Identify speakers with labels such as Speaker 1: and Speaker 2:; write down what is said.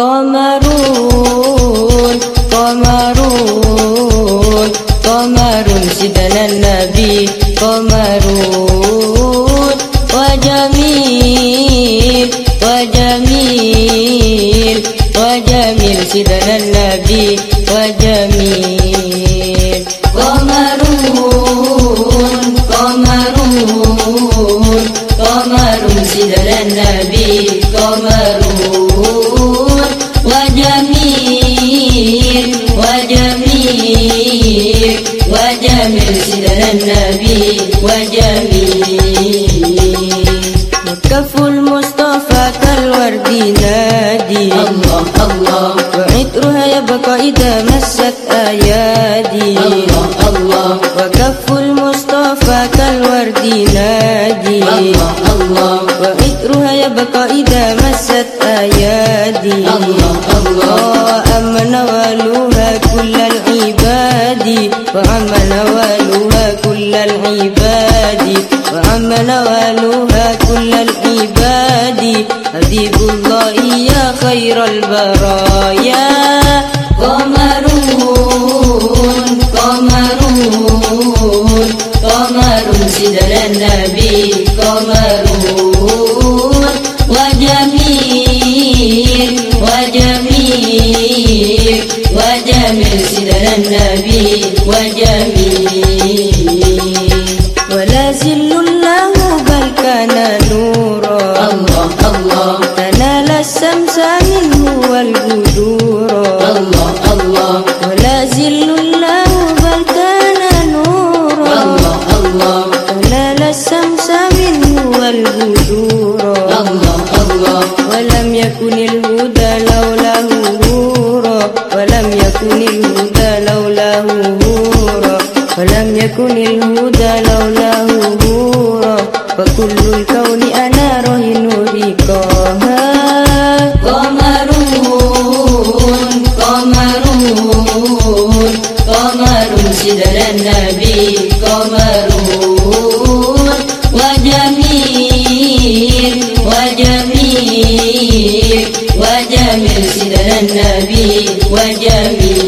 Speaker 1: قمرون قمرون قمر سيدنا النبي قمرون. وجميل وجميل وجميل سيدنا النبي وجميل. قمرون قمرون قمر سيدنا النبي قمرون. وجميل وجميل سيدنا النبي وجميل وكف المصطفى كالورد نادي.
Speaker 2: الله الله.
Speaker 1: وعطرها يبقى إذا مست أيادي.
Speaker 2: الله الله.
Speaker 1: وكف المصطفى كالورد نادي.
Speaker 2: الله الله.
Speaker 1: وعطرها يبقى إذا مست أيادي.
Speaker 2: الله الله.
Speaker 1: أما نوالها كل العباد وعم نوالها كل العباد. وعم نوالها كل العباد. حبيب الله يا خير البرايا. قمرون قمرون قمر سيدنا النبي قمرون وجميل سيدنا النبي وجميل. ولا زل له بل كان نورا.
Speaker 2: الله الله.
Speaker 1: تنال الشمس منه والبدورا
Speaker 2: الله الله.
Speaker 1: ولا زل له ولم يكن الهدى لولاه نورا. ولم يكن الهدى لولاه نورا. فكل الكون أنا رهن رقاها قمرون قمرون قمر سيدنا النبي. قمرون وجميل وجميل. وجميل سيدنا النبي وجميل.